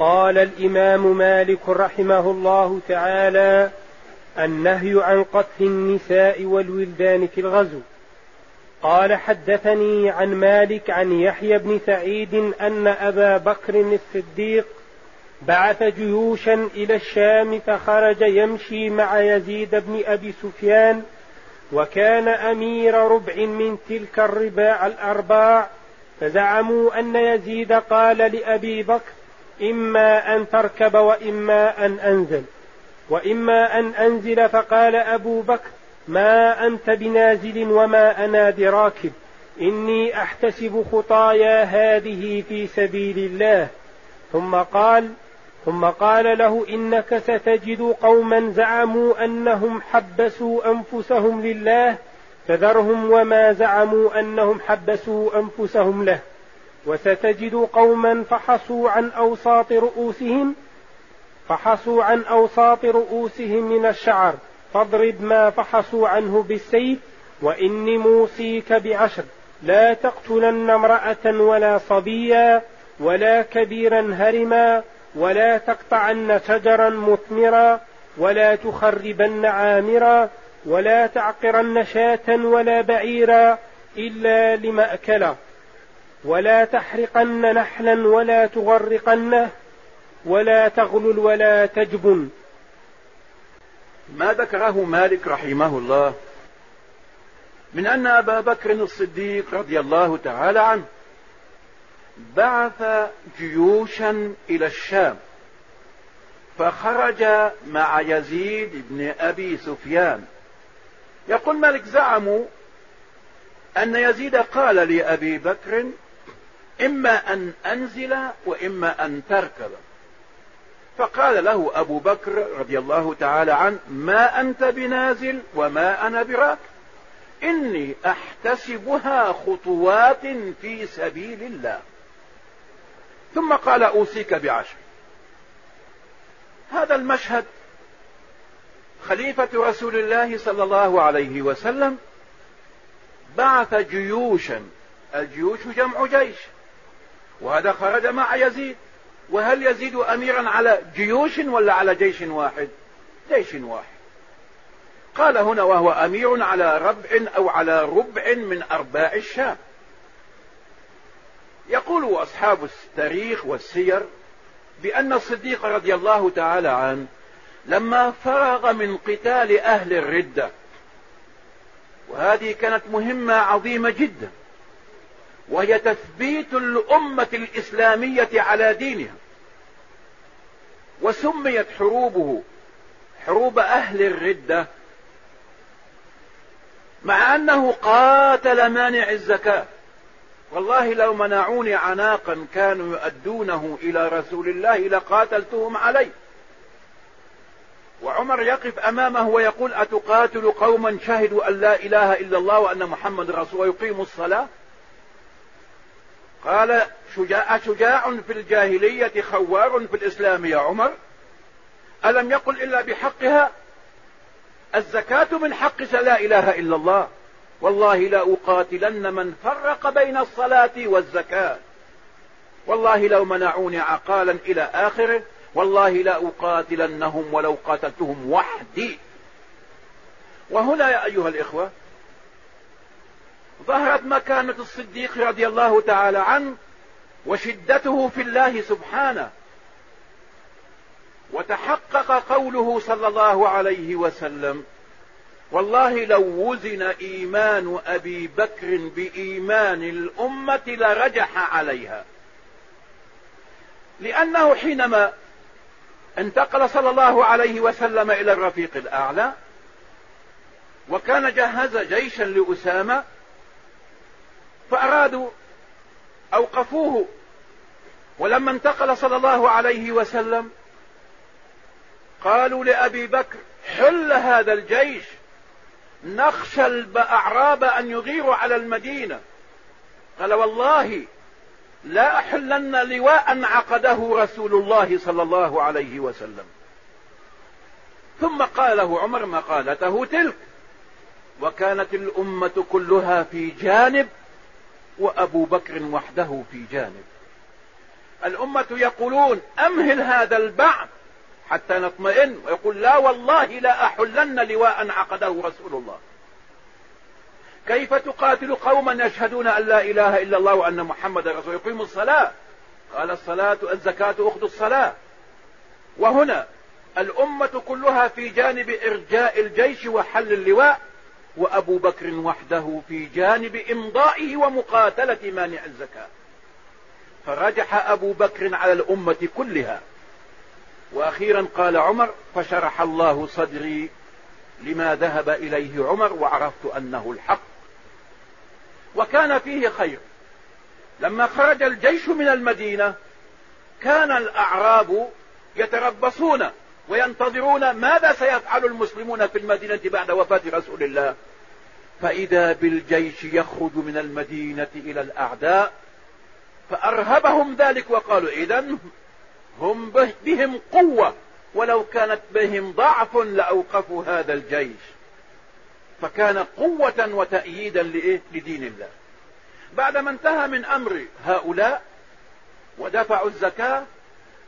قال الإمام مالك رحمه الله تعالى النهي عن قتل النساء والولدان في الغزو. قال حدثني عن مالك عن يحيى بن سعيد أن أبا بكر الصديق بعث جيوشا إلى الشام فخرج يمشي مع يزيد بن أبي سفيان وكان أمير ربع من تلك الرباع الأرباع فزعموا أن يزيد قال لأبي بكر إما أن تركب وإما أن أنزل. وإما أن أنزل فقال أبو بكر ما أنت بنازل وما أنا براكب. إني أحتسب خطايا هذه في سبيل الله. ثم قال ثم قال له إنك ستجد قوما زعموا أنهم حبسوا أنفسهم لله فذرهم وما زعموا أنهم حبسوا أنفسهم له. وستجد قوما فحصوا عن أوساط رؤوسهم فحصوا عن أوساط رؤوسهم من الشعر فاضرب ما فحصوا عنه بالسيف وإني موصيك بعشر. لا تقتلن امرأة ولا صبيا ولا كبيرا هرما ولا تقطعن شجرا مثمرا ولا تخربن عامرا ولا تعقرن شاة ولا بعيرا إلا لمأكله ولا تحرقن نحلا ولا تغرقنه ولا تغلل ولا تجبن. ما ذكره مالك رحمه الله من أن أبا بكر الصديق رضي الله تعالى عنه بعث جيوشا إلى الشام فخرج مع يزيد بن أبي سفيان. يقول مالك زعموا أن يزيد قال لأبي بكر إما أن أنزل وإما أن تركب. فقال له أبو بكر رضي الله تعالى عنه ما أنت بنازل وما أنا براك؟ إني أحتسبها خطوات في سبيل الله. ثم قال أوصيك بعشر. هذا المشهد خليفة رسول الله صلى الله عليه وسلم بعث جيوشا الجيوش جمع جيش. وهذا خرج مع يزيد. وهل يزيد أميرا على جيوش ولا على جيش واحد؟ جيش واحد. قال هنا وهو أمير على ربع أو على ربع من أرباع الشام. يقول أصحاب التاريخ والسير بأن الصديق رضي الله تعالى عنه لما فرغ من قتال أهل الردة وهذه كانت مهمة عظيمة جدا. وهي تثبيت الأمة الإسلامية على دينها. وسميت حروبه حروب أهل الردة مع أنه قاتل مانع الزكاة. والله لو منعوني عناقا كانوا يؤدونه إلى رسول الله لقاتلتهم عليه. وعمر يقف أمامه ويقول أتقاتل قوما شهدوا أن لا إله إلا الله وأن محمد رسول ويقيموا الصلاة؟ قال شجاع, شجاع في الجاهلية خوار في الإسلام يا عمر؟ ألم يقل إلا بحقها؟ الزكاة من حق لا إله إلا الله. والله لا أقاتلن من فرق بين الصلاة والزكاة. والله لو منعوني عقالا إلى آخره والله لا أقاتلنهم ولو قاتلتهم وحدي. وهنا يا أيها الإخوة ظهرت مكانة الصديق رضي الله تعالى عنه وشدته في الله سبحانه. وتحقق قوله صلى الله عليه وسلم والله لو وزن إيمان أبي بكر بإيمان الأمة لرجح عليها. لأنه حينما انتقل صلى الله عليه وسلم إلى الرفيق الأعلى وكان جهز جيشا لأسامة فأرادوا اوقفوه ولما انتقل صلى الله عليه وسلم قالوا لأبي بكر حل هذا الجيش. نخشى الأعراب أن يغيروا على المدينة. قال والله لا أحلن لواء عقده رسول الله صلى الله عليه وسلم. ثم قال له عمر مقالته تلك. وكانت الأمة كلها في جانب وأبو بكر وحده في جانب. الأمة يقولون أمهل هذا البعث حتى نطمئن. ويقول لا والله لا أحلن لواء عقده رسول الله. كيف تقاتل قوما يشهدون أن لا إله إلا الله وأن محمد رسول يقيم الصلاة. قال الصلاة الزكاة أخذ الصلاة. وهنا الأمة كلها في جانب إرجاء الجيش وحل اللواء. وأبو بكر وحده في جانب إمضائه ومقاتلة مانع الزكاة. فرجح أبو بكر على الأمة كلها. وأخيرا قال عمر فشرح الله صدري لما ذهب إليه عمر وعرفت أنه الحق. وكان فيه خير. لما خرج الجيش من المدينة كان الأعراب يتربصون وينتظرون ماذا سيفعل المسلمون في المدينة بعد وفاة رسول الله. فإذا بالجيش يخرج من المدينة إلى الأعداء فأرهبهم ذلك وقالوا إذا هم بهم قوة ولو كانت بهم ضعف لأوقفوا هذا الجيش. فكان قوة وتأييدا لدين الله. بعدما انتهى من أمر هؤلاء ودفعوا الزكاة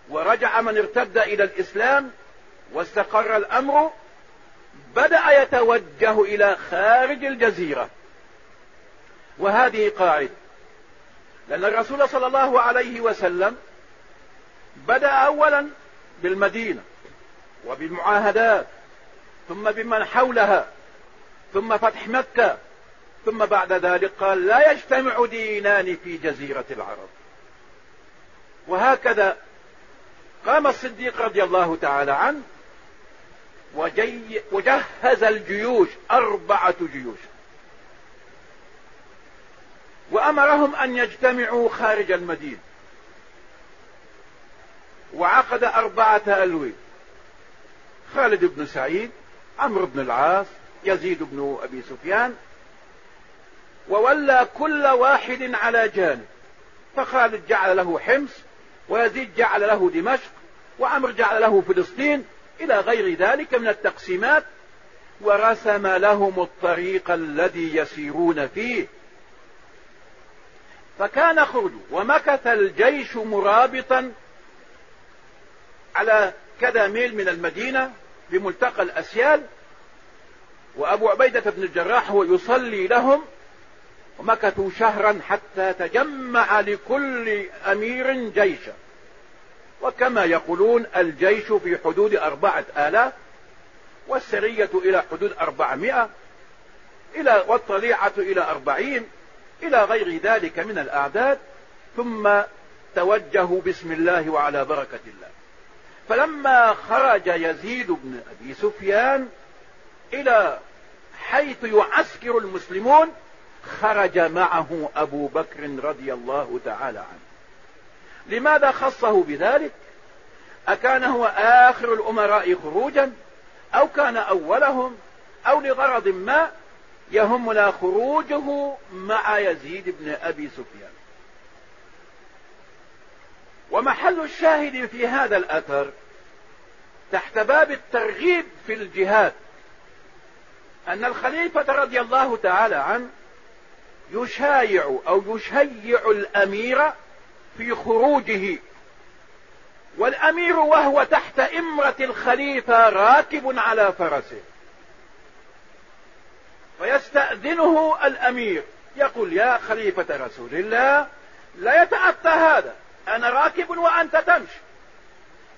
ورجع من ارتد إلى الإسلام واستقر الأمر بدأ يتوجه إلى خارج الجزيرة. وهذه قاعدة. لأن الرسول صلى الله عليه وسلم بدأ أولا بالمدينة وبالمعاهدات ثم بمن حولها ثم فتح مكة ثم بعد ذلك قال لا يجتمع دينان في جزيرة العرب. وهكذا قام الصديق رضي الله تعالى عنه وجهز الجيوش أربعة جيوش. وأمرهم أن يجتمعوا خارج المدينة. وعقد أربعة ألوي. خالد بن سعيد عمرو بن العاص يزيد بن أبي سفيان. وولى كل واحد على جانب. فخالد جعل له حمص ويزيد جعل له دمشق وعمر جعل له فلسطين إلى غير ذلك من التقسيمات ورسم لهم الطريق الذي يسيرون فيه. فكان خرجوا ومكث الجيش مرابطا على كذا ميل من المدينة بملتقى الأسيال وأبو عبيدة بن الجراح هو يصلي لهم ومكثوا شهرا حتى تجمع لكل أمير جيشا. وكما يقولون الجيش في حدود أربعة آلاف والسرية إلى حدود أربعمائة إلى والطليعة إلى أربعين إلى غير ذلك من الأعداد ثم توجهوا بسم الله وعلى بركة الله. فلما خرج يزيد بن أبي سفيان إلى حيث يعسكر المسلمون خرج معه أبو بكر رضي الله تعالى عنه. لماذا خصه بذلك؟ أكان هو آخر الأمراء خروجا أو كان أولهم أو لغرض ما يهمنا خروجه مع يزيد بن أبي سفيان. ومحل الشاهد في هذا الأثر تحت باب الترغيب في الجهاد أن الخليفة رضي الله تعالى عنه يشايع أو يشيع الأمير في خروجه. والأمير وهو تحت إمرة الخليفة راكب على فرسه. فيستأذنه الأمير. يقول يا خليفة رسول الله لا يتأتى هذا. أنا راكب وأنت تمشي.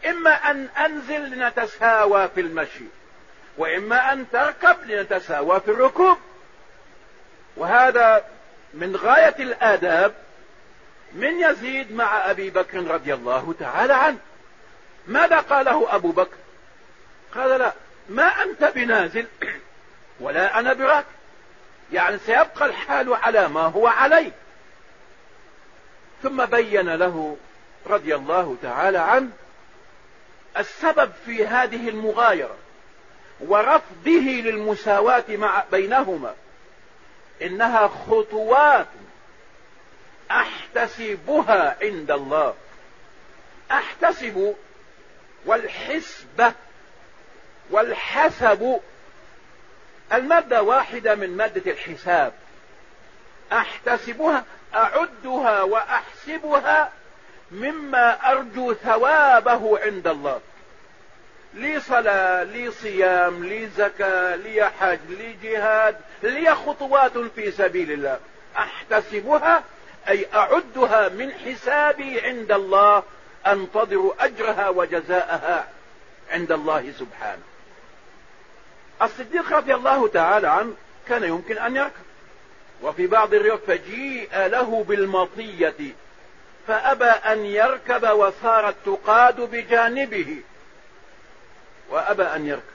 إما أن أنزل لنتساوى في المشي وإما أن تركب لنتساوى في الركوب. وهذا من غاية الآداب من يزيد مع أبي بكر رضي الله تعالى عنه. ماذا قاله أبو بكر؟ قال لا ما أنت بنازل ولا أنا براك. يعني سيبقى الحال على ما هو عليه. ثم بين له رضي الله تعالى عنه السبب في هذه المغايرة ورفضه للمساواة مع بينهما. إنها خطوات أحتسبها عند الله. أحتسب والحسبة والحسب. المادة واحدة من مادة الحساب. أحتسبها أعدها وأحسبها مما أرجو ثوابه عند الله. لي صلاة لي صيام لي زكاة لي حج لي جهاد لي خطوات في سبيل الله. أحتسبها أي أعدها من حسابي عند الله أنتظر أجرها وجزاءها عند الله سبحانه. الصديق رضي الله تعالى عنه كان يمكن أن يركب. وفي بعض الروايات فجيء له بالمطية فأبى أن يركب وصارت تقاد بجانبه وأبى أن يركب.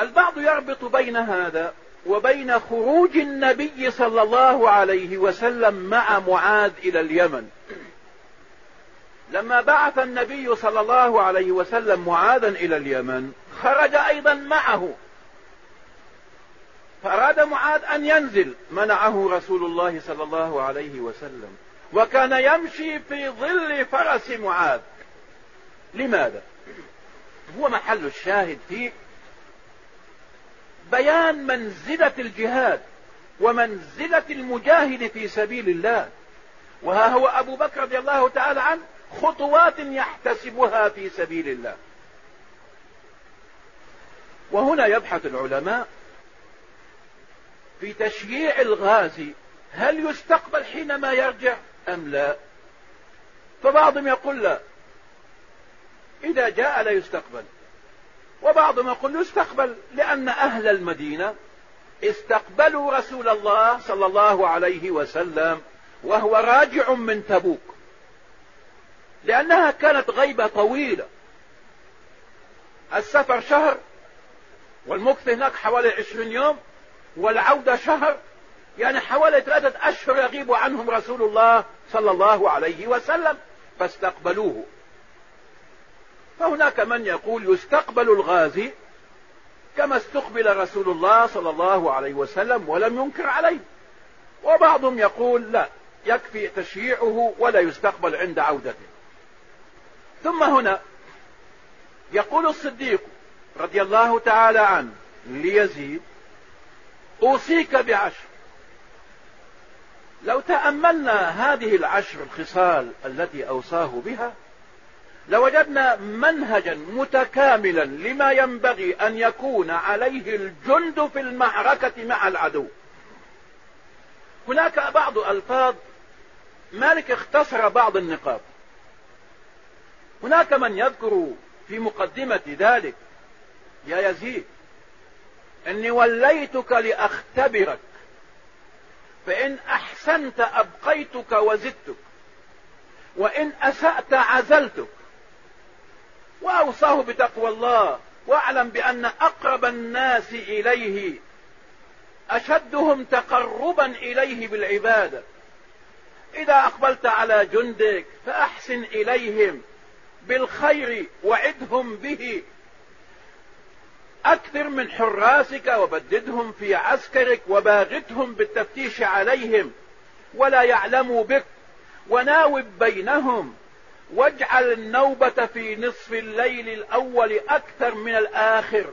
البعض يربط بين هذا وبين خروج النبي صلى الله عليه وسلم مع معاذ إلى اليمن. لما بعث النبي صلى الله عليه وسلم معاذا إلى اليمن خرج أيضا معه. فأراد معاذ أن ينزل منعه رسول الله صلى الله عليه وسلم. وكان يمشي في ظل فرس معاذ. لماذا؟ هو محل الشاهد فيه بيان منزلة الجهاد ومنزلة المجاهد في سبيل الله. وها هو أبو بكر رضي الله تعالى عنه خطوات يحتسبها في سبيل الله. وهنا يبحث العلماء في تشييع الغازي هل يستقبل حينما يرجع أم لا. فبعضهم يقول لا. إذا جاء لا يستقبل. وبعضهم يقول يستقبل لأن أهل المدينة استقبلوا رسول الله صلى الله عليه وسلم وهو راجع من تبوك لأنها كانت غيبة طويلة. السفر شهر والمكث هناك حوالي عشرين يوم والعودة شهر يعني حوالي ثلاثة أشهر يغيب عنهم رسول الله صلى الله عليه وسلم فاستقبلوه. فهناك من يقول يستقبل الغازي كما استقبل رسول الله صلى الله عليه وسلم ولم ينكر عليه. وبعضهم يقول لا يكفي تشييعه ولا يستقبل عند عودته. ثم هنا يقول الصديق رضي الله تعالى عنه ليزيد أوصيك بعشر. لو تأملنا هذه العشر الخصال التي أوصاه بها لوجدنا منهجا متكاملا لما ينبغي أن يكون عليه الجند في المعركة مع العدو. هناك بعض ألفاظ مالك اختصر بعض النقاط. هناك من يذكر في مقدمة ذلك يا يزيد إني وليتك لأختبرك فإن أحسنت أبقيتك وزدتك وإن أسأت عزلتك وأوصاه بتقوى الله وأعلم بأن أقرب الناس إليه أشدهم تقربا إليه بالعبادة إذا أقبلت على جندك فأحسن إليهم بالخير وعدهم به. أكثر من حراسك وبددهم في عسكرك وباغتهم بالتفتيش عليهم ولا يعلموا بك وناوب بينهم. واجعل النوبة في نصف الليل الأول أكثر من الآخر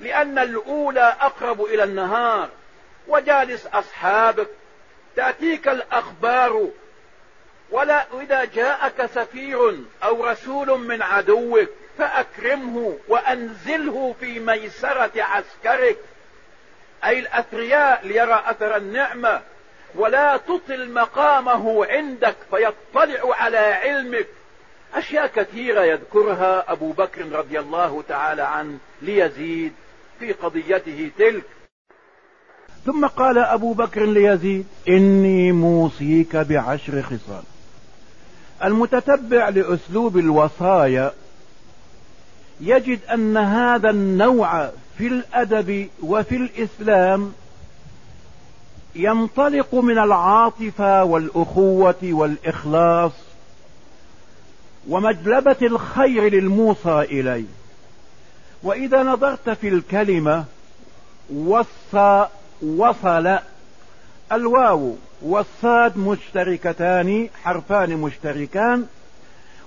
لأن الأولى أقرب إلى النهار. وجالس أصحابك تأتيك الأخبار ولا إذا جاءك سفير أو رسول من عدوك فأكرمه وأنزله في ميسرة عسكرك. أي الأثرياء ليرى أثر النعمة ولا تطل مقامه عندك فيطلع على علمك. أشياء كثيرة يذكرها أبو بكر رضي الله تعالى عنه ليزيد في قضيته تلك. ثم قال أبو بكر ليزيد إني موصيك بعشر خصال. المتتبع لأسلوب الوصايا يجد أن هذا النوع في الأدب وفي الإسلام ينطلق من العاطفة والأخوة والإخلاص. ومجلبة الخير للموصى اليه وإذا نظرت في الكلمة وصى وصل الواو والصاد مشتركتان حرفان مشتركان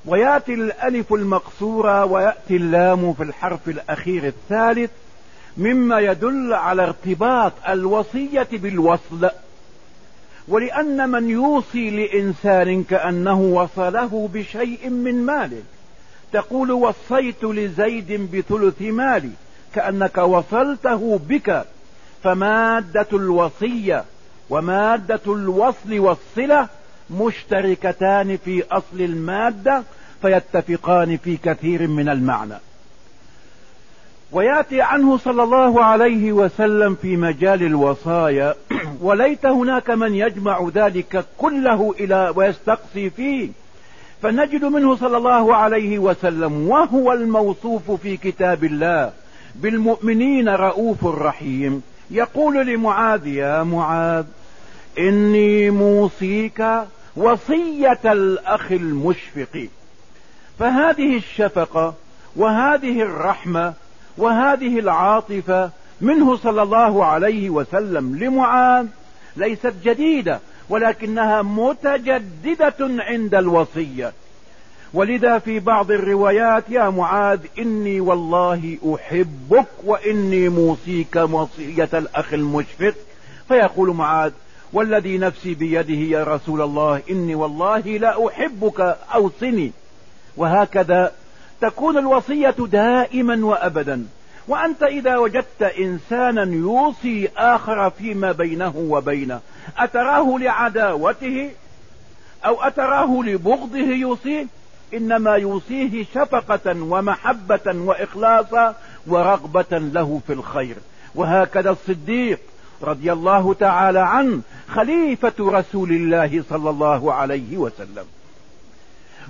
ويأتي الألف المقصورة ويأتي اللام في الحرف الأخير الثالث مما يدل على ارتباط الوصية بالوصل. ولأن من يوصي لإنسان كأنه وصله بشيء من ماله تقول وصيت لزيد بثلث مالي كأنك وصلته بك فمادة الوصية ومادة الوصل والصلة مشتركتان في أصل المادة فيتفقان في كثير من المعنى. وياتي عنه صلى الله عليه وسلم في مجال الوصايا. وليت هناك من يجمع ذلك كله إلى ويستقصي فيه. فنجد منه صلى الله عليه وسلم وهو الموصوف في كتاب الله. بالمؤمنين رؤوف رحيم. يقول لمعاذ يا معاذ إني موصيك وصية الأخ المشفق. فهذه الشفقة وهذه الرحمة وهذه العاطفة منه صلى الله عليه وسلم لمعاذ ليست جديدة ولكنها متجددة عند الوصية. ولذا في بعض الروايات يا معاذ إني والله أحبك وإني موصيك وصية الأخ المشفق. فيقول معاذ والذي نفسي بيده يا رسول الله إني والله لا أحبك أوصني. وهكذا تكون الوصية دائما وأبدا. وأنت إذا وجدت إنسانا يوصي آخر فيما بينه وبينه أتراه لعداوته أو أتراه لبغضه يوصيه؟ إنما يوصيه شفقة ومحبة وإخلاصا ورغبة له في الخير. وهكذا الصديق رضي الله تعالى عنه خليفة رسول الله صلى الله عليه وسلم.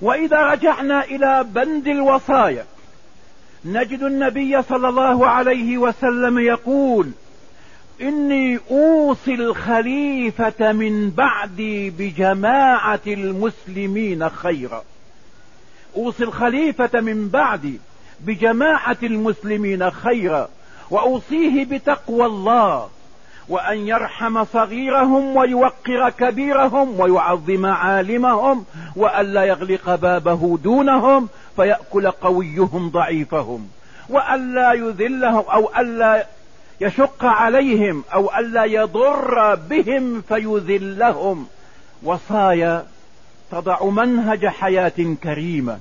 وإذا رجعنا إلى بند الوصايا نجد النبي صلى الله عليه وسلم يقول إني أوصي الخليفة من بعدي بجماعة المسلمين خيرا. أوصي الخليفة من بعدي بجماعة المسلمين خيرا وأوصيه بتقوى الله. وأن يرحم صغيرهم ويوقر كبيرهم ويعظم عالمهم وألا يغلق بابه دونهم فيأكل قويهم ضعيفهم وألا يذلهم أو ألا يشق عليهم أو ألا يضر بهم فيذلهم. وصايا تضع منهج حياة كريمة.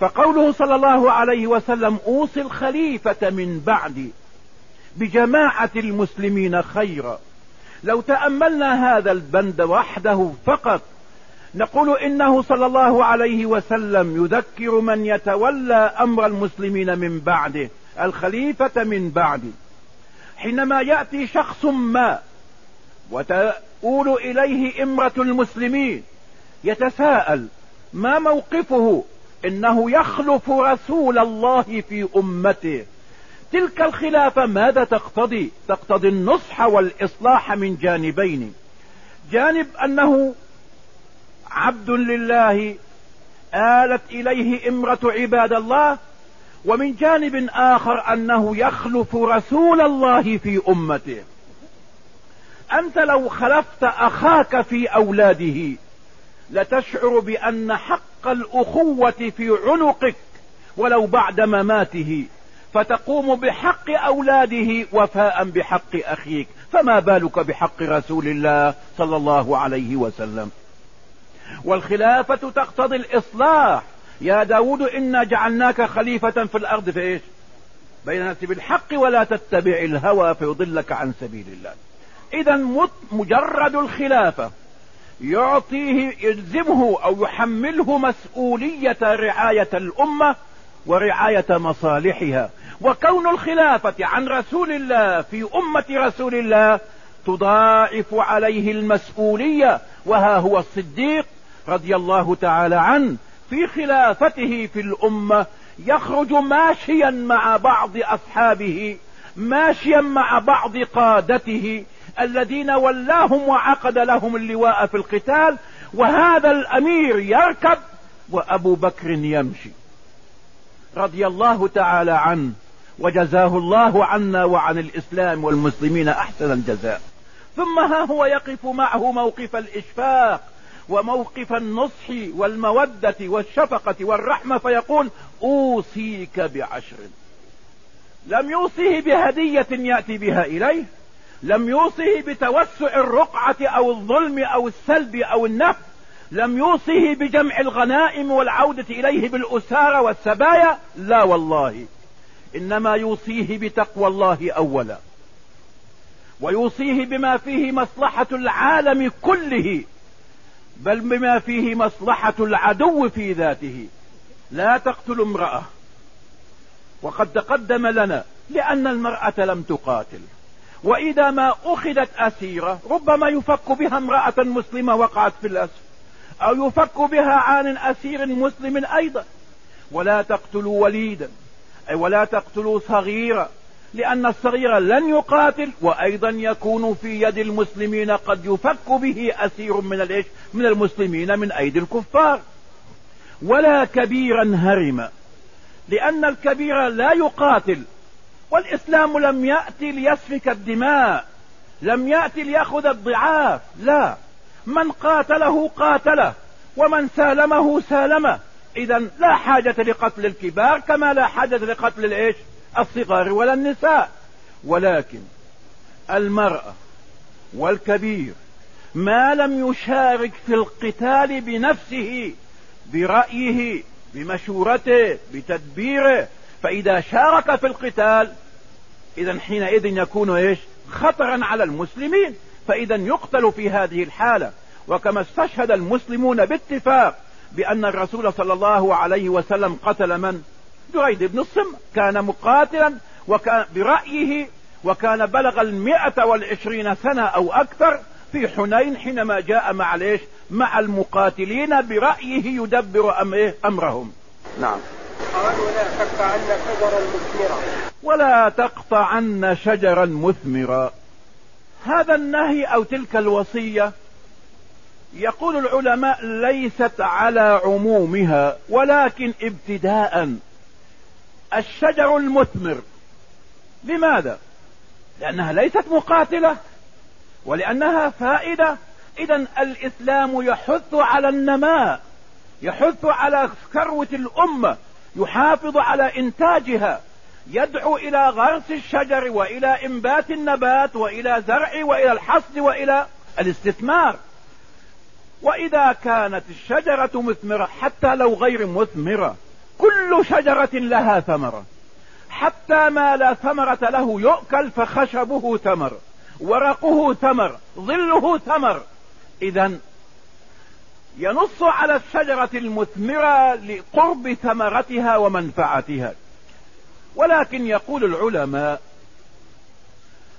فقوله صلى الله عليه وسلم أوصي الخليفة من بعدي. بجماعة المسلمين خيرا. لو تأملنا هذا البند وحده فقط نقول إنه صلى الله عليه وسلم يذكر من يتولى أمر المسلمين من بعده الخليفة من بعده. حينما يأتي شخص ما وتقول إليه إمرة المسلمين يتساءل ما موقفه؟ إنه يخلف رسول الله في أمته. تلك الخلافة ماذا تقتضي؟ تقتضي النصح والإصلاح من جانبين. جانب أنه عبد لله آلت إليه إمرة عباد الله ومن جانب آخر أنه يخلف رسول الله في أمته. أنت لو خلفت أخاك في أولاده لتشعر بأن حق الأخوة في عنقك ولو بعد مماته. فتقوم بحق أولاده وفاء بحق أخيك. فما بالك بحق رسول الله صلى الله عليه وسلم؟ والخلافة تقتضي الإصلاح. يا داود إنا جعلناك خليفة في الأرض في إيش؟ بين الناس بالحق ولا تتبع الهوى فيضلك عن سبيل الله. اذا مجرد الخلافة يعطيه يلزمه أو يحمله مسؤولية رعاية الأمة ورعاية مصالحها. وكون الخلافة عن رسول الله في أمة رسول الله تضاعف عليه المسؤولية وها هو الصديق رضي الله تعالى عنه في خلافته في الأمة يخرج ماشيا مع بعض أصحابه ماشيا مع بعض قادته الذين ولاهم وعقد لهم اللواء في القتال وهذا الأمير يركب وأبو بكر يمشي رضي الله تعالى عنه. وجزاه الله عنا وعن الإسلام والمسلمين أحسن الجزاء. ثم ها هو يقف معه موقف الإشفاق وموقف النصح والمودة والشفقة والرحمة فيقول أوصيك بعشر. لم يوصيه بهدية يأتي بها إليه لم يوصه بتوسع الرقعة أو الظلم أو السلب أو النفس لم يوصه بجمع الغنائم والعودة إليه بالأسارة والسبايا لا والله. إنما يوصيه بتقوى الله أولا. ويوصيه بما فيه مصلحة العالم كله بل بما فيه مصلحة العدو في ذاته. لا تقتل امرأة. وقد تقدم لنا لأن المرأة لم تقاتل. وإذا ما أخذت أسيرة ربما يفك بها امرأة مسلمة وقعت في الأسر. أو يفك بها عن أسير مسلم أيضا. ولا تقتلوا وليدا. أي ولا تقتلوا صغيرا لأن الصغير لن يقاتل وأيضا يكون في يد المسلمين قد يفك به أسير من الإيش؟ من المسلمين من أيدي الكفار. ولا كبيرا هرما لأن الكبير لا يقاتل والإسلام لم يأتي ليسفك الدماء لم يأتي ليأخذ الضعاف لا. من قاتله قاتله ومن سالمه سالمه. إذا لا حاجة لقتل الكبار كما لا حاجة لقتل الإيش؟ الصغار ولا النساء. ولكن المرأة والكبير ما لم يشارك في القتال بنفسه برأيه بمشورته بتدبيره. فإذا شارك في القتال إذا حينئذ يكون إيش؟ خطرا على المسلمين. فإذا يقتل في هذه الحالة. وكما استشهد المسلمون باتفاق بأن الرسول صلى الله عليه وسلم قتل من؟ دريد بن الصم كان مقاتلا وكان برأيه وكان بلغ المئة والعشرين سنة أو أكثر في حنين حينما جاء مع ليش؟ مع المقاتلين برأيه يدبر أمرهم. نعم. قال ولا تقطعن شجرا مثمرا ولا تقطعن شجرا مثمرا. هذا النهي أو تلك الوصية يقول العلماء ليست على عمومها ولكن ابتداء. الشجر المثمر. لماذا؟ لأنها ليست مقاتلة ولأنها فائدة. إذا الإسلام يحث على النماء يحث على كروة الأمة يحافظ على إنتاجها. يدعو إلى غرس الشجر وإلى إنبات النبات وإلى زرع وإلى الحصد وإلى الاستثمار. وإذا كانت الشجرة مثمرة حتى لو غير مثمرة كل شجرة لها ثمرة. حتى ما لا ثمرة له يؤكل فخشبه ثمر ورقه ثمر ظله ثمر. اذا ينص على الشجرة المثمرة لقرب ثمرتها ومنفعتها. ولكن يقول العلماء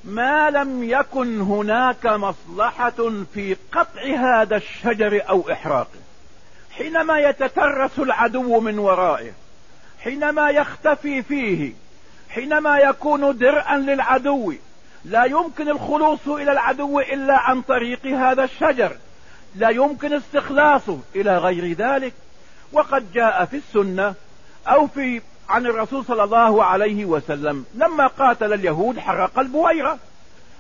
ما لم يكن هناك مصلحة في قطع هذا الشجر أو إحراقه. حينما يتترس العدو من ورائه حينما يختفي فيه حينما يكون درءا للعدو لا يمكن الخلوص إلى العدو إلا عن طريق هذا الشجر. لا يمكن استخلاصه إلى غير ذلك. وقد جاء في السنة أو في عن الرسول صلى الله عليه وسلم. لما قاتل اليهود حرق البويرة.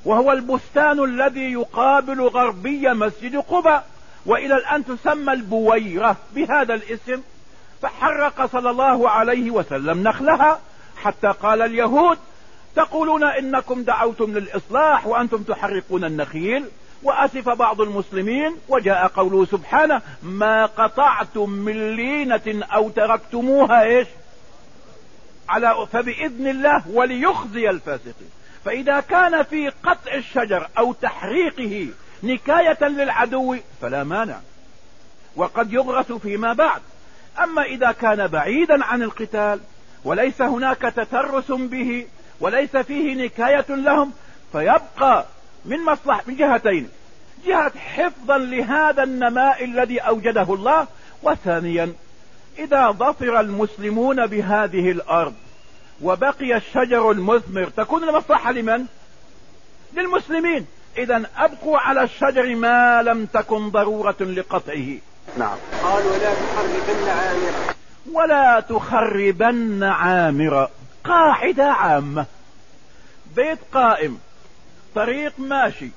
وهو البستان الذي يقابل غربي مسجد قباء. وإلى الآن تسمى البويرة بهذا الاسم. فحرق صلى الله عليه وسلم نخلها. حتى قال اليهود تقولون إنكم دعوتم للإصلاح وأنتم تحرقون النخيل. وأسف بعض المسلمين وجاء قوله سبحانه ما قطعتم من لينة أو تركتموها. إيش؟ على فبإذن الله وليخزي الفاسقين. فإذا كان في قطع الشجر أو تحريقه نكاية للعدو فلا مانع وقد يغرس فيما بعد. أما إذا كان بعيدا عن القتال وليس هناك تترس به وليس فيه نكاية لهم فيبقى من مصلح من جهتين. جهة حفظا لهذا النماء الذي أوجده الله وثانيا إذا ظفر المسلمون بهذه الأرض وبقي الشجر المثمر تكون المصلحة لمن؟ للمسلمين. إذا أبقوا على الشجر ما لم تكن ضرورة لقطعه. نعم. قال ولا تخربن عامرا. ولا تخربن عامرا. قاعدة عامة. بيت قائم. طريق ماشي.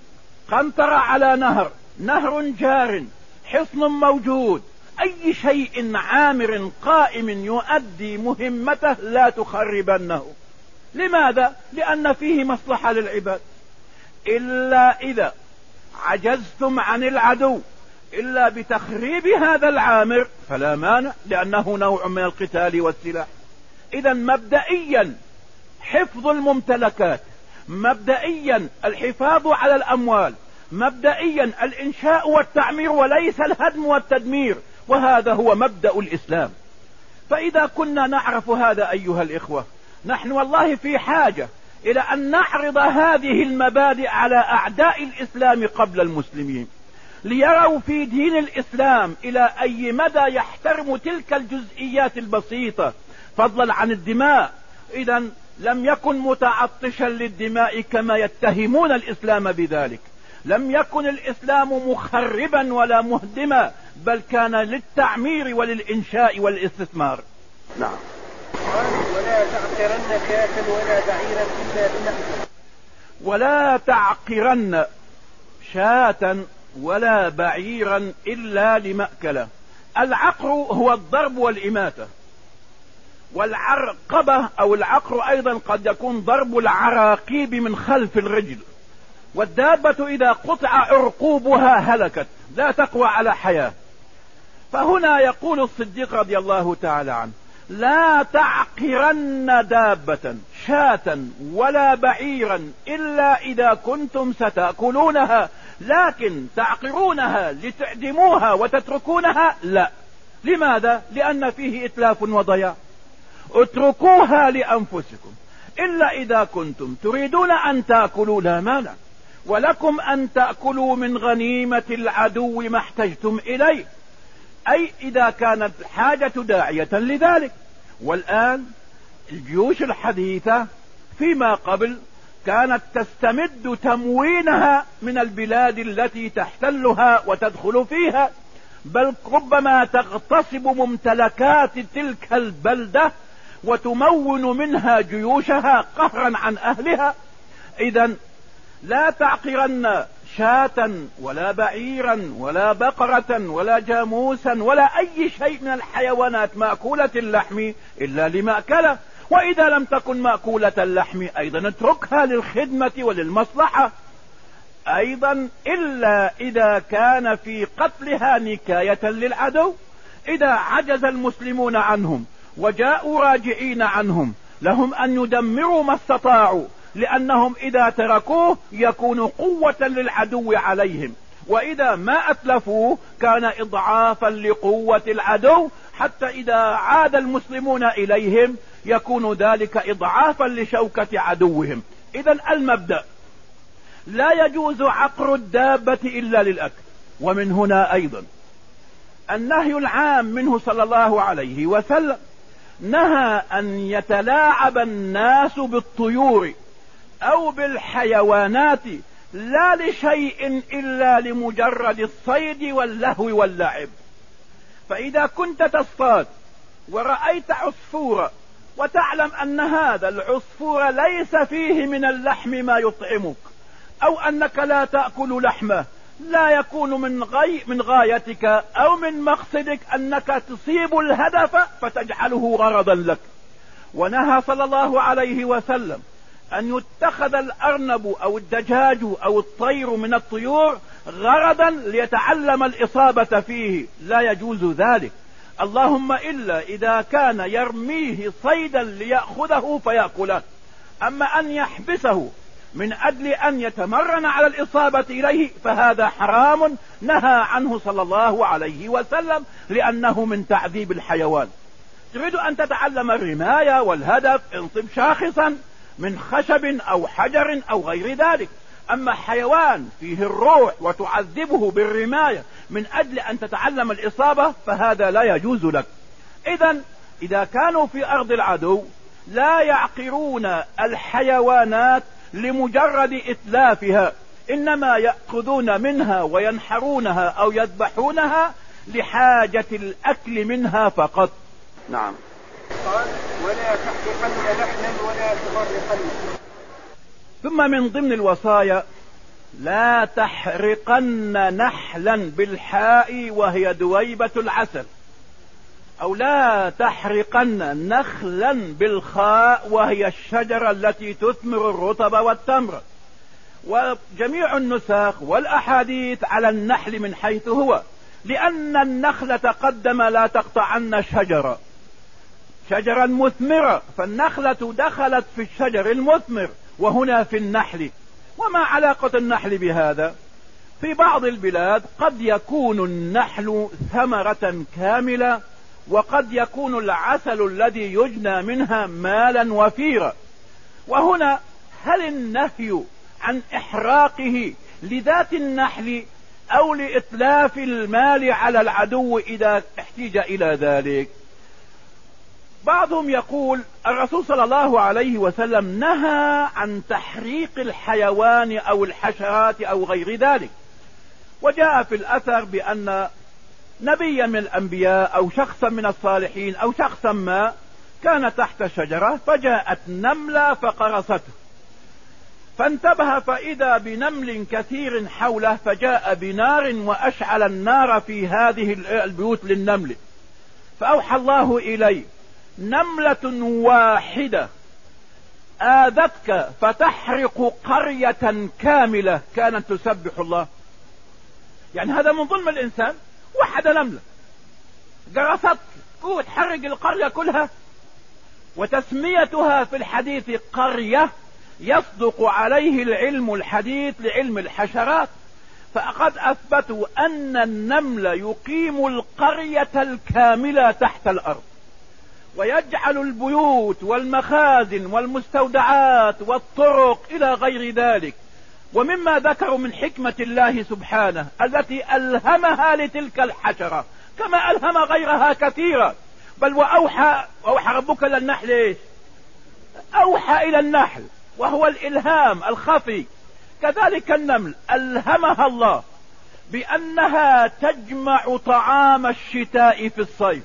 قنطرة على نهر. نهر جار. حصن موجود. أي شيء عامر قائم يؤدي مهمته لا تخربنه. لماذا؟ لأن فيه مصلحة للعباد. إلا إذا عجزتم عن العدو إلا بتخريب هذا العامر فلا مانع لأنه نوع من القتال والسلاح. إذا مبدئيا حفظ الممتلكات مبدئيا الحفاظ على الأموال مبدئيا الإنشاء والتعمير وليس الهدم والتدمير. وهذا هو مبدأ الإسلام. فإذا كنا نعرف هذا أيها الإخوة نحن والله في حاجة إلى أن نعرض هذه المبادئ على أعداء الإسلام قبل المسلمين ليروا في دين الإسلام إلى أي مدى يحترم تلك الجزئيات البسيطة. فضلا عن الدماء. إذا لم يكن متعطشا للدماء كما يتهمون الإسلام بذلك. لم يكن الإسلام مخربا ولا مهدما بل كان للتعمير وللإنشاء والاستثمار. نعم. ولا تعقرن شاة ولا بعيرا إلا بنحو ولا تعقرن شاة ولا بعيرا إلا لمأكلة. العقر هو الضرب والإماتة. والعرقبة أو العقر أيضا قد يكون ضرب العراقيب من خلف الرجل. والدابة إذا قطع عرقوبها هلكت. لا تقوى على حياة. فهنا يقول الصديق رضي الله تعالى عنه لا تعقرن دابة شاة ولا بعيرا إلا إذا كنتم ستأكلونها لكن تعقرونها لتعدموها وتتركونها؟ لا. لماذا؟ لأن فيه إتلاف وضياع. اتركوها لأنفسكم. إلا إذا كنتم تريدون أن تأكلوا لا مانع. ولكم أن تأكلوا من غنيمة العدو ما احتجتم إليه. أي إذا كانت الحاجة داعية لذلك. والآن الجيوش الحديثة فيما قبل كانت تستمد تموينها من البلاد التي تحتلها وتدخل فيها. بل ربما تغتصب ممتلكات تلك البلدة وتمون منها جيوشها قهرا عن أهلها. اذا لا تعقرن شاة ولا بعيرا ولا بقرة ولا جاموسا ولا أي شيء من الحيوانات مأكولة اللحم إلا لمأكلة. وإذا لم تكن مأكولة اللحم أيضا اتركها للخدمة وللمصلحة. أيضا إلا إذا كان في قتلها نكاية للعدو. إذا عجز المسلمون عنهم وجاءوا راجعين عنهم لهم أن يدمروا ما استطاعوا. لأنهم إذا تركوه يكون قوة للعدو عليهم. وإذا ما أتلفوه كان اضعافا لقوة العدو حتى إذا عاد المسلمون إليهم يكون ذلك اضعافا لشوكة عدوهم. اذا المبدأ لا يجوز عقر الدابة إلا للأكل. ومن هنا أيضا النهي العام منه صلى الله عليه وسلم نهى أن يتلاعب الناس بالطيور. أو بالحيوانات لا لشيء إلا لمجرد الصيد واللهو واللعب. فإذا كنت تصطاد ورأيت عصفورا وتعلم أن هذا العصفور ليس فيه من اللحم ما يطعمك أو أنك لا تأكل لحمه لا يكون من غي من غايتك أو من مقصدك أنك تصيب الهدف فتجعله غرضا لك. ونهى صلى الله عليه وسلم أن يتخذ الأرنب أو الدجاج أو الطير من الطيور غرضا ليتعلم الإصابة فيه. لا يجوز ذلك. اللهم إلا إذا كان يرميه صيدا ليأخذه فيأكله. أما أن يحبسه من أجل أن يتمرن على الإصابة إليه فهذا حرام. نهى عنه صلى الله عليه وسلم لأنه من تعذيب الحيوان. تريد أن تتعلم الرماية والهدف؟ انصب شاخصا. من خشب أو حجر أو غير ذلك. أما حيوان فيه الروح وتعذبه بالرماية من أجل أن تتعلم الإصابة فهذا لا يجوز لك. اذا إذا كانوا في أرض العدو لا يعقرون الحيوانات لمجرد إتلافها إنما يأخذون منها وينحرونها أو يذبحونها لحاجة الأكل منها فقط. نعم. قال ولا تحرقن لحما ولا تغرقن. ثم من ضمن الوصايا لا تحرقن نحلا بالحاء وهي دويبة العسل. أو لا تحرقن نخلا بالخاء وهي الشجرة التي تثمر الرطب والتمر. وجميع النسخ والأحاديث على النحل من حيث هو لأن النخلة قدم لا تقطعن شجرة. شجرا مثمرة فالنخلة دخلت في الشجر المثمر وهنا في النحل. وما علاقة النحل بهذا؟ في بعض البلاد قد يكون النحل ثمرة كاملة وقد يكون العسل الذي يجنى منها مالا وفيرا. وهنا هل النهي عن إحراقه لذات النحل أو لإتلاف المال على العدو إذا احتيج إلى ذلك؟ بعضهم يقول الرسول صلى الله عليه وسلم نهى عن تحريق الحيوان أو الحشرات أو غير ذلك. وجاء في الأثر بأن نبيا من الأنبياء أو شخصا من الصالحين أو شخصا ما كان تحت شجرة فجاءت نملة فقرصته. فانتبه فإذا بنمل كثير حوله فجاء بنار وأشعل النار في هذه البيوت للنمل. فأوحى الله إليه. نملة واحدة. آذتك فتحرق قرية كاملة كانت تسبح الله. يعني هذا من ظلم الإنسان. وحدة نملة. قرصتك وتحرق القرية كلها. وتسميتها في الحديث قرية يصدق عليه العلم الحديث لعلم الحشرات. فقد أثبتوا أن النمل يقيم القرية الكاملة تحت الأرض. ويجعل البيوت والمخازن والمستودعات والطرق إلى غير ذلك. ومما ذكروا من حكمة الله سبحانه التي ألهمها لتلك الحشرة كما ألهم غيرها كثيرا. بل وأوحى اوحى ربك إلى النحل إيش؟ أوحى إلى النحل وهو الإلهام الخفي. كذلك النمل ألهمها الله بأنها تجمع طعام الشتاء في الصيف.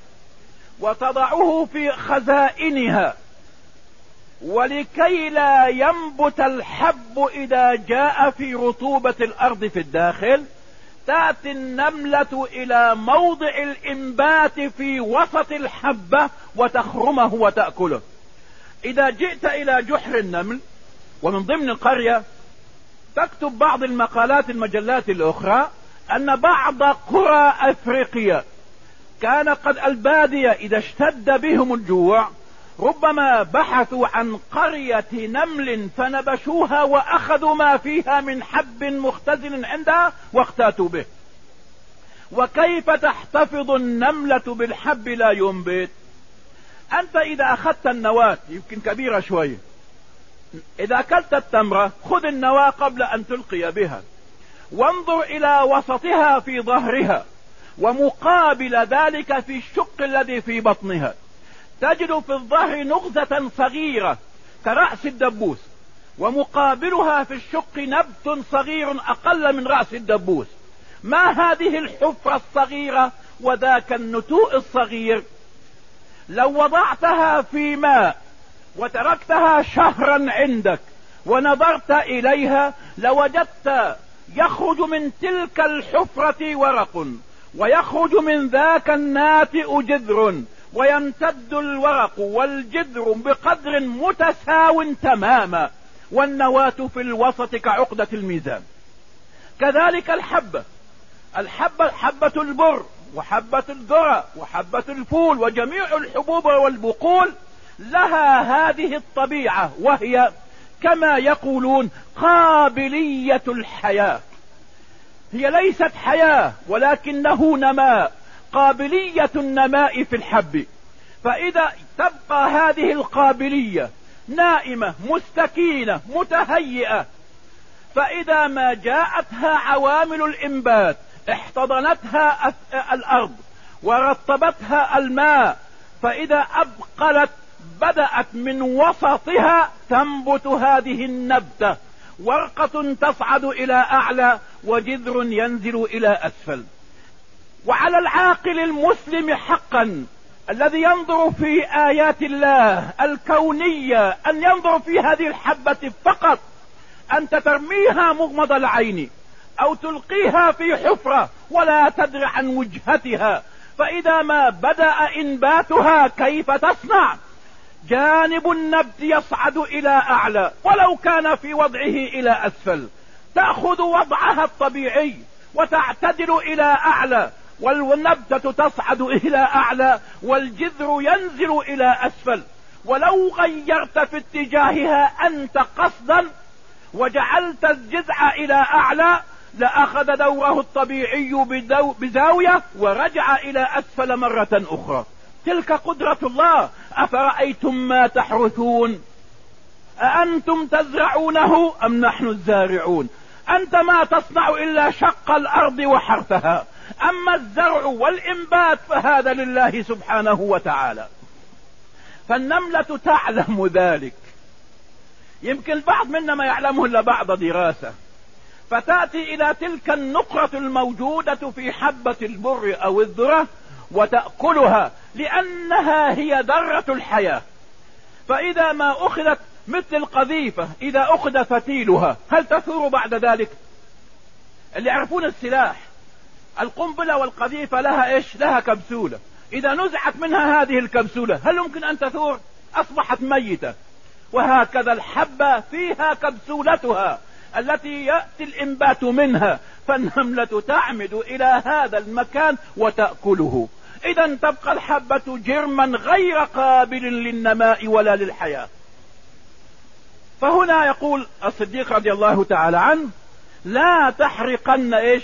وتضعه في خزائنها. ولكي لا ينبت الحب إذا جاء في رطوبة الأرض في الداخل تأتي النملة إلى موضع الإنبات في وسط الحبة وتخرمه وتأكله. إذا جئت إلى جحر النمل ومن ضمن القرية تكتب بعض المقالات المجلات الأخرى أن بعض قرى أفريقيا كان قد البادية إذا اشتد بهم الجوع ربما بحثوا عن قرية نمل فنبشوها وأخذوا ما فيها من حب مختزن عندها واختاتوا به. وكيف تحتفظ النملة بالحب لا ينبت؟ أنت إذا أخذت النواة يمكن كبيرة شوية إذا أكلت التمرة خذ النواة قبل أن تلقي بها وانظر إلى وسطها في ظهرها. ومقابل ذلك في الشق الذي في بطنها. تجد في الظهر نغزة صغيرة كرأس الدبوس ومقابلها في الشق نبت صغير أقل من رأس الدبوس. ما هذه الحفرة الصغيرة وذاك النتوء الصغير؟ لو وضعتها في ماء وتركتها شهرا عندك ونظرت إليها لوجدت يخرج من تلك الحفرة ورق. ويخرج من ذاك الناتئ جذر ويمتد الورق والجذر بقدر متساو تماما والنواة في الوسط كعقدة الميزان. كذلك الحبة. الحبة حبة البر وحبة الذرة وحبة الفول وجميع الحبوب والبقول. لها هذه الطبيعة وهي كما يقولون قابلية الحياة. هي ليست حياة ولكنه نماء قابلية النماء في الحب. فإذا تبقى هذه القابلية نائمة مستكينة متهيئة فإذا ما جاءتها عوامل الإنبات احتضنتها الأرض ورطبتها الماء فإذا أبقلت بدأت من وسطها تنبت هذه النبتة. ورقة تصعد إلى أعلى وجذر ينزل إلى أسفل. وعلى العاقل المسلم حقا الذي ينظر في آيات الله الكونية أن ينظر في هذه الحبة فقط أنت ترميها مغمض العين أو تلقيها في حفرة ولا تدري عن وجهتها. فإذا ما بدأ إنباتها كيف تصنع؟ جانب النبت يصعد إلى أعلى ولو كان في وضعه إلى أسفل. تأخذ وضعها الطبيعي وتعتدل إلى أعلى والنبتة تصعد إلى أعلى والجذر ينزل إلى أسفل. ولو غيرت في اتجاهها أنت قصدا وجعلت الجذع إلى أعلى لأخذ دوره الطبيعي بزاوية ورجع إلى أسفل مرة أخرى. تلك قدرة الله. أفرأيتم ما تحرثون؟ أأنتم تزرعونه أم نحن الزارعون؟ أنت ما تصنع إلا شق الأرض وحرثها. أما الزرع والإنبات فهذا لله سبحانه وتعالى. فالنملة تعلم ذلك. يمكن البعض منا ما يعلمه إلا بعض دراسة. فتأتي إلى تلك النقرة الموجودة في حبة البر أو الذرة وتأكلها لأنها هي ذرة الحياة. فإذا ما أخذت مثل القذيفة إذا أخذ فتيلها هل تثور بعد ذلك؟ اللي يعرفون السلاح القنبلة والقذيفة لها إيش؟ لها كبسولة. إذا نزعت منها هذه الكبسولة هل يمكن أن تثور؟ أصبحت ميتة. وهكذا الحبة فيها كبسولتها التي يأتي الإنبات منها فالنملة تعمد إلى هذا المكان وتأكله. إذا تبقى الحبة جرما غير قابل للنماء ولا للحياة. فهنا يقول الصديق رضي الله تعالى عنه لا تحرقن إيش؟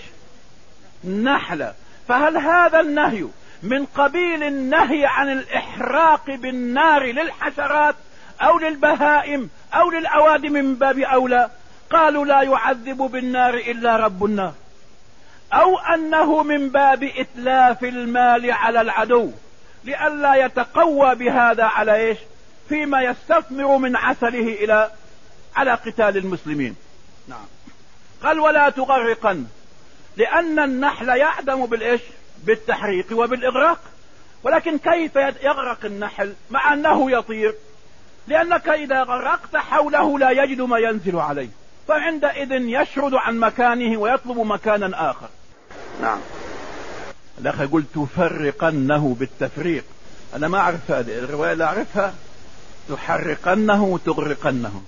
نحلة فهل هذا النهي من قبيل النهي عن الإحراق بالنار للحشرات أو للبهائم أو للأوادم من باب أولى؟ قالوا لا يعذب بالنار إلا رب النار أو أنه من باب إتلاف المال على العدو لئلا يتقوى بهذا على إيش؟ فيما يستثمر من عسله إلى على قتال المسلمين. نعم. قال ولا تغرقن لأن النحل يعدم بالإيش؟ بالتحريق وبالإغراق. ولكن كيف يغرق النحل؟ مع أنه يطير. لأنك إذا غرقت حوله لا يجد ما ينزل عليه فعندئذ يشرد عن مكانه ويطلب مكانا آخر. نعم. الأخ يقول تفرقنه بالتفريق. أنا ما أعرف هذه الرواية لا أعرفها. تحرقنه وتغرقنه.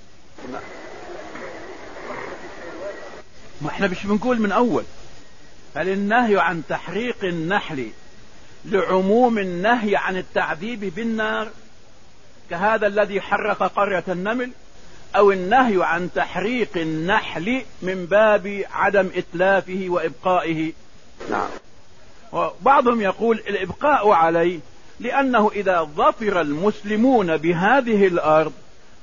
ما إحنا مش بنقول من أول؟ هل النهي عن تحريق النحل لعموم النهي عن التعذيب بالنار كهذا الذي حرق قرية النمل؟ أو النهي عن تحريق النحل من باب عدم إتلافه وإبقائه؟ نعم. وبعضهم يقول الإبقاء عليه لأنه إذا ظفر المسلمون بهذه الأرض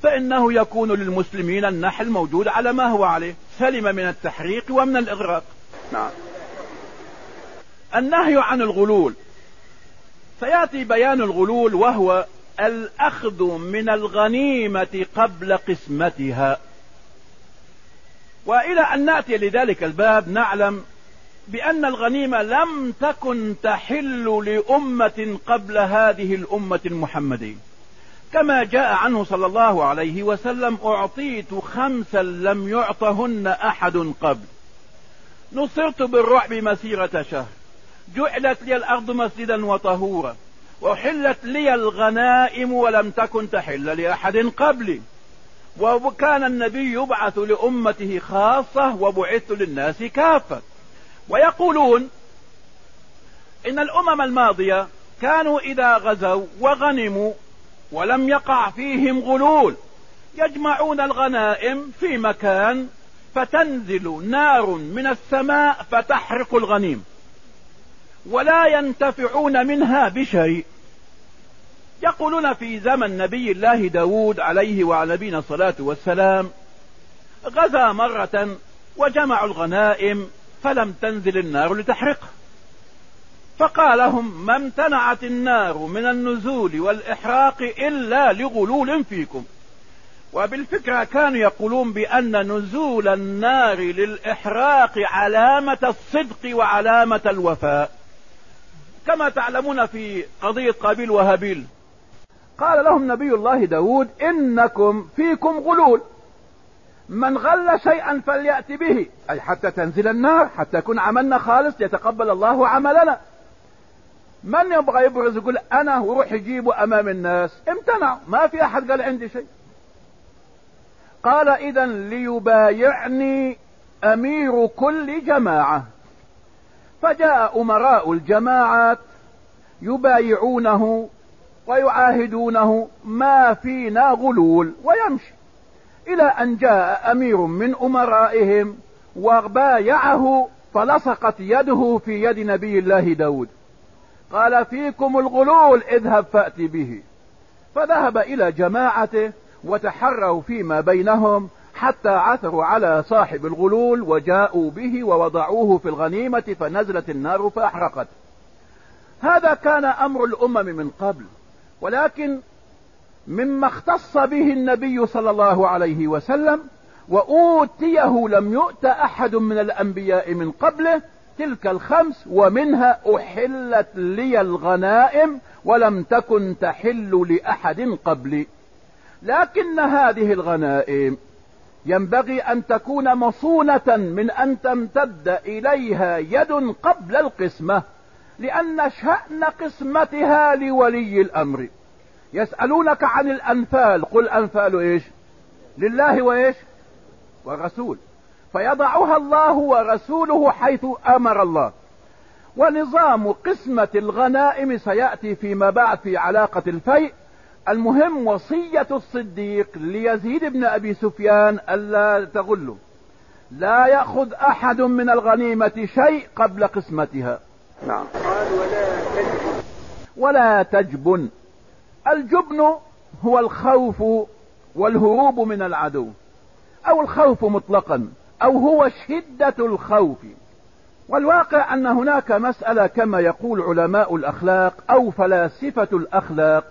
فإنه يكون للمسلمين النحل موجود على ما هو عليه سلم من التحريق ومن الإغراق. نعم. النهي عن الغلول. سياتي بيان الغلول وهو الأخذ من الغنيمة قبل قسمتها. وإلى أن نأتي لذلك الباب نعلم بأن الغنيمة لم تكن تحل لأمة قبل هذه الأمة المحمدية. كما جاء عنه صلى الله عليه وسلم أعطيت خمسا لم يعطهن أحد قبل. نصرت بالرعب مسيرة شهر. جعلت لي الأرض مسجدا وطهورا. وحلت لي الغنائم ولم تكن تحل لأحد قبلي. وكان النبي يبعث لأمته خاصة وبعثت للناس كافة. ويقولون إن الأمم الماضية كانوا إذا غزوا وغنموا ولم يقع فيهم غلول يجمعون الغنائم في مكان فتنزل نار من السماء فتحرق الغنيم ولا ينتفعون منها بشيء. يقولون في زمن نبي الله داود عليه وعلى نبينا الصلاة والسلام غزا مرة وجمعوا الغنائم فلم تنزل النار لتحرقها فقال لهم ما امتنعت النار من النزول والإحراق إلا لغلول فيكم. وبالفكرة كانوا يقولون بأن نزول النار للإحراق علامة الصدق وعلامة الوفاء. كما تعلمون في قضية قابيل وهابيل قال لهم نبي الله داود إنكم فيكم غلول. من غل شيئا فليأت به. أي حتى تنزل النار حتى يكون عملنا خالص يتقبل الله عملنا. من يبغى يبرز يقول أنا وروح يجيبه أمام الناس؟ امتنع. ما في أحد قال عندي شيء. قال اذا ليبايعني أمير كل جماعة. فجاء أمراء الجماعات يبايعونه ويعاهدونه ما فينا غلول ويمشي. إلى أن جاء أمير من أمرائهم وبايعه فلصقت يده في يد نبي الله داود. قال فيكم الغلول اذهب فأت به. فذهب إلى جماعته وتحروا فيما بينهم حتى عثروا على صاحب الغلول وجاءوا به ووضعوه في الغنيمة فنزلت النار فأحرقت. هذا كان أمر الأمم من قبل ولكن مما اختص به النبي صلى الله عليه وسلم وأوتيه لم يؤت أحد من الأنبياء من قبله تلك الخمس ومنها أحلت لي الغنائم ولم تكن تحل لأحد قبلي لكن هذه الغنائم ينبغي أن تكون مصونة من أن تمتد إليها يد قبل القسمة لأن شأن قسمتها لولي الأمر. يسألونك عن الأنفال قل أنفال إيش؟ لله وإيش؟ ورسول. فيضعها الله ورسوله حيث أمر الله. ونظام قسمة الغنائم سيأتي فيما بعد في علاقة الفيء. المهم وصية الصديق ليزيد بن أبي سفيان ألا تغله. لا يأخذ أحد من الغنيمة شيء قبل قسمتها. نعم. ولا تجبن. الجبن هو الخوف والهروب من العدو أو الخوف مطلقا أو هو شدة الخوف. والواقع أن هناك مسألة كما يقول علماء الأخلاق أو فلاسفة الأخلاق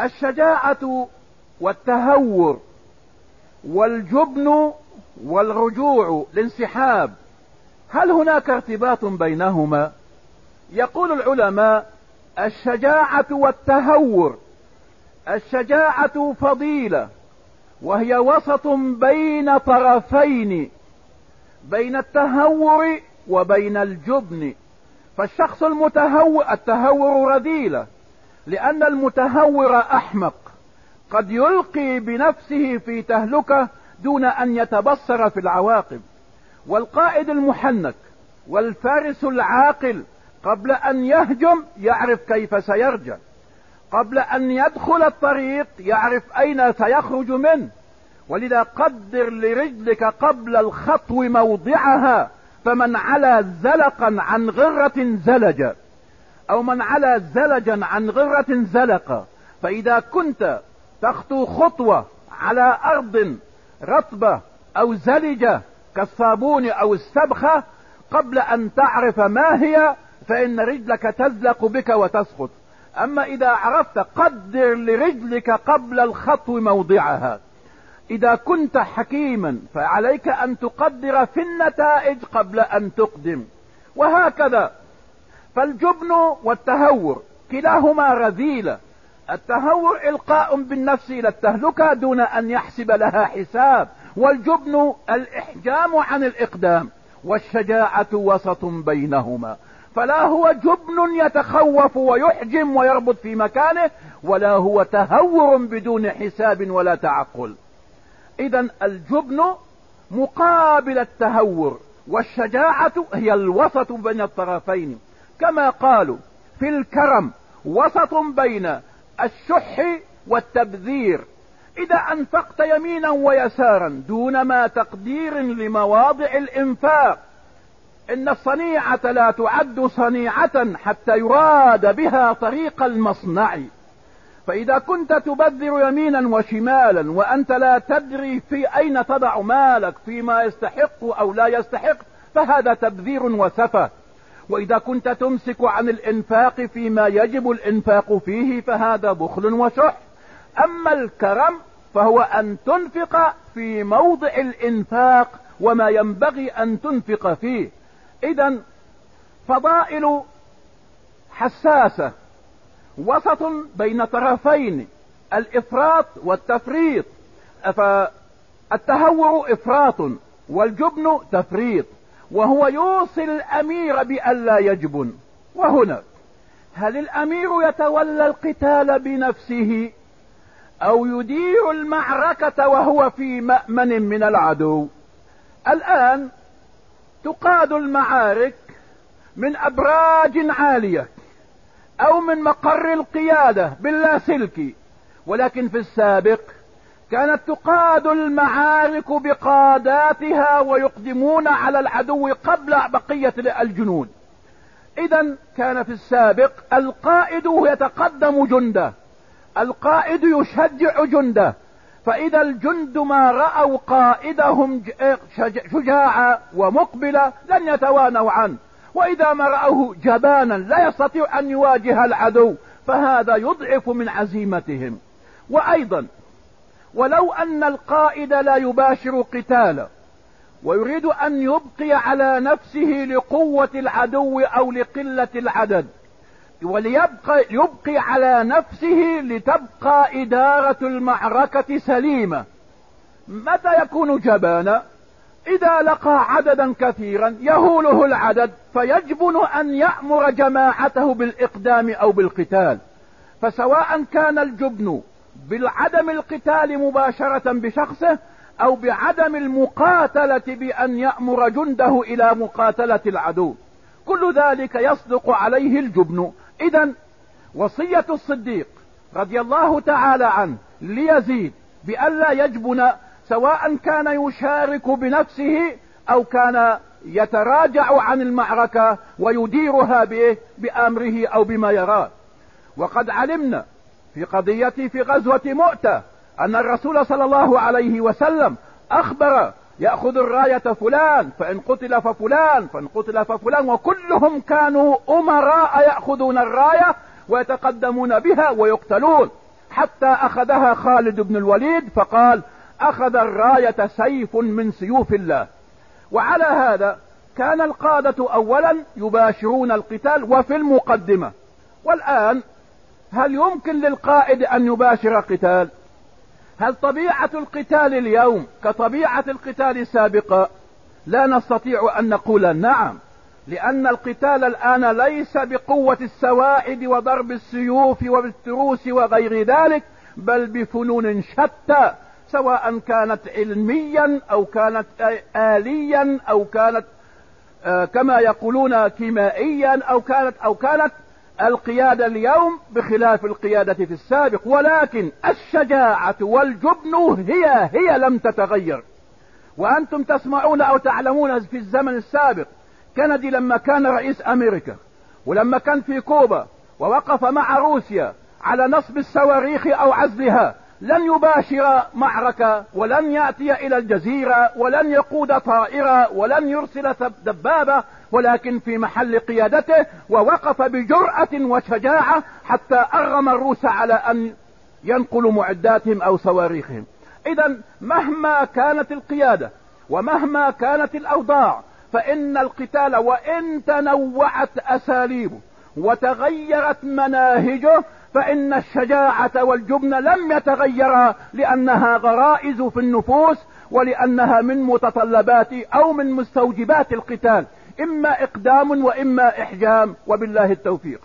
الشجاعة والتهور والجبن والرجوع الانسحاب هل هناك ارتباط بينهما؟ يقول العلماء الشجاعة والتهور. الشجاعة فضيلة وهي وسط بين طرفين بين التهور وبين الجبن. فالشخص المتهور التهور رذيلة لأن المتهور أحمق. قد يلقي بنفسه في تهلكة دون أن يتبصر في العواقب. والقائد المحنك والفارس العاقل قبل أن يهجم يعرف كيف سيرجع. قبل أن يدخل الطريق يعرف أين سيخرج منه. ولذا قدر لرجلك قبل الخطو موضعها فمن على زلقا عن غرة زلج. أو من على زلجا عن غرة زلق. فإذا كنت تخطو خطوة على أرض رطبة أو زلجة كالصابون أو السبخة قبل أن تعرف ما هي فإن رجلك تزلق بك وتسقط. أما إذا عرفت قدر لرجلك قبل الخطو موضعها. إذا كنت حكيما فعليك أن تقدر في النتائج قبل أن تقدم. وهكذا. فالجبن والتهور كلاهما رذيلة. التهور إلقاء بالنفس إلى التهلكة دون أن يحسب لها حساب. والجبن الإحجام عن الإقدام. والشجاعة وسط بينهما. فلا هو جبن يتخوف ويحجم ويربط في مكانه ولا هو تهور بدون حساب ولا تعقل. اذا الجبن مقابل التهور والشجاعة هي الوسط بين الطرفين. كما قالوا في الكرم وسط بين الشح والتبذير. إذا أنفقت يمينا ويسارا دون ما تقدير لمواضع الإنفاق إن الصنيعة لا تعد صنيعة حتى يراد بها طريق المصنع. فإذا كنت تبذر يمينا وشمالا وأنت لا تدري في أين تضع مالك فيما يستحق أو لا يستحق فهذا تبذير وسفة. وإذا كنت تمسك عن الإنفاق فيما يجب الإنفاق فيه فهذا بخل وشح. أما الكرم فهو أن تنفق في موضع الإنفاق وما ينبغي أن تنفق فيه. اذا فضائل حساسة وسط بين طرفين الإفراط والتفريط. فالتهور إفراط والجبن تفريط وهو يوصي الأمير بألا يجبن. وهنا هل الأمير يتولى القتال بنفسه أو يدير المعركة وهو في مأمن من العدو؟ الآن تقاد المعارك من أبراج عالية أو من مقر القيادة باللاسلكي ولكن في السابق كانت تقاد المعارك بقاداتها ويقدمون على العدو قبل بقية الجنود. اذا كان في السابق القائد يتقدم جنده القائد يشجع جنده فإذا الجند ما رأوا قائدهم شجاعا ومقبلا لن يتوانوا عنه. وإذا ما رأوه جبانا لا يستطيع أن يواجه العدو فهذا يضعف من عزيمتهم. وأيضا ولو أن القائد لا يباشر قتالا ويريد أن يبقي على نفسه لقوة العدو أو لقلة العدد وليبقى يبقي على نفسه لتبقى إدارة المعركة سليمة. متى يكون جبانا؟ إذا لقى عددا كثيرا يهوله العدد فيجبن أن يأمر جماعته بالإقدام أو بالقتال. فسواء كان الجبن بالعدم القتال مباشرة بشخصه أو بعدم المقاتلة بأن يأمر جنده إلى مقاتلة العدو. كل ذلك يصدق عليه الجبن اذا وصية الصديق رضي الله تعالى عنه ليزيد بألا يجبن سواء كان يشارك بنفسه أو كان يتراجع عن المعركة ويديرها به بأمره أو بما يراه. وقد علمنا في قضية في غزوة مؤتة أن الرسول صلى الله عليه وسلم أخبر يأخذ الراية فلان فإن قتل ففلان فإن قتل ففلان وكلهم كانوا أمراء يأخذون الراية ويتقدمون بها ويقتلون. حتى أخذها خالد بن الوليد فقال أخذ الراية سيف من سيوف الله. وعلى هذا كان القادة أولا يباشرون القتال وفي المقدمة. والآن هل يمكن للقائد أن يباشر قتال هل طبيعة القتال اليوم كطبيعة القتال السابقة لا نستطيع أن نقول نعم لأن القتال الآن ليس بقوة السواعد وضرب السيوف وبالتروس وغير ذلك بل بفنون شتى سواء كانت علميا أو كانت آليا أو كانت كما يقولون كيمائيا أو كانت أو كانت القيادة اليوم بخلاف القيادة في السابق ولكن الشجاعة والجبن هي هي لم تتغير. وأنتم تسمعون أو تعلمون في الزمن السابق كندي لما كان رئيس أمريكا ولما كان في كوبا ووقف مع روسيا على نصب الصواريخ أو عزلها لن يباشر معركة ولن يأتي إلى الجزيرة ولن يقود طائرة ولن يرسل دبابة. ولكن في محل قيادته ووقف بجرأة وشجاعة حتى أرغم الروس على أن ينقلوا معداتهم أو صواريخهم. إذا مهما كانت القيادة ومهما كانت الأوضاع فإن القتال وإن تنوعت أساليبه وتغيرت مناهجه فإن الشجاعة والجبن لم يتغيرا لأنها غرائز في النفوس ولأنها من متطلبات أو من مستوجبات القتال. إما إقدام وإما إحجام وبالله التوفيق.